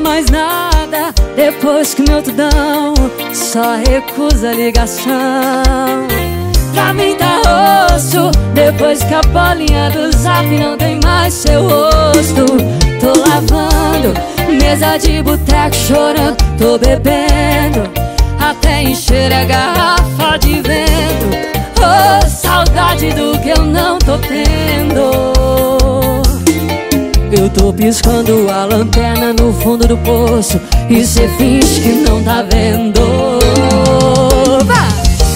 mais nada. Depois que meu tudão Só recusa ligação. Pra mim tá osso Depois que a bolinha do zap Não tem mais seu rosto. Tô lavando Mesa de boteco chorando Tô bebendo. Até encher a garrafa de vento. Oh, saudade do que eu não tô tendo eu tô piscando a lanterna no fundo do poço. E cê finge que não tá vendo!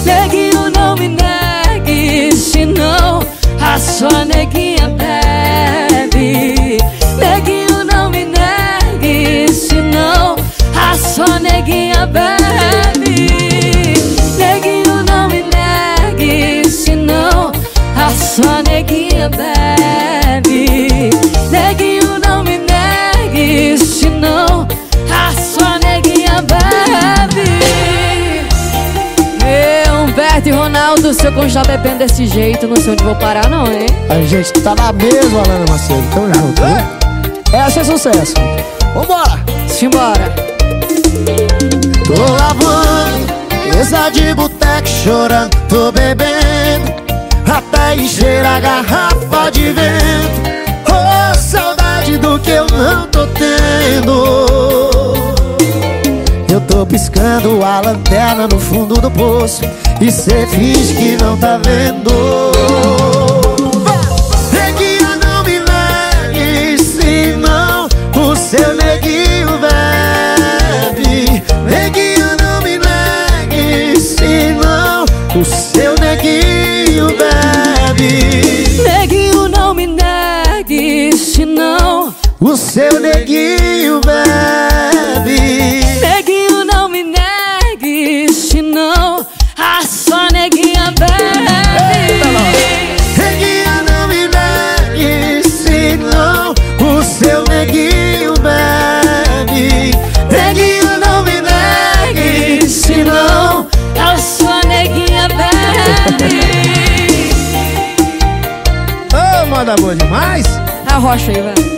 Neguinho, não me negue Senão a sua neguinha bebe. Neguinho, não me negue Senão a sua neguinha bebe. Neguinho, não me negue Senão a sua neguinha bebe Ronaldo Se eu continuar bebendo desse jeito Não sei onde vou parar não, hein? A gente tá na mesma, Alana Macedo. Tamo junto, viu? Essa é sucesso. Vambora! Simbora Tô lavando, mesa de boteco chorando, tô bebendo Até encher a garrafa de vento Oh, saudade do que eu não tô tendo Eu tô piscando a lanterna no fundo do poço E cê finge que não tá vendo. Neguinha, não me negue, senão o seu neguinho bebe. Neguinho, não me negue, senão o seu neguinho bebe. Neguinho, não me negue Senão O seu neguinho bebe Ô, manda boa demais! A rocha aí, vai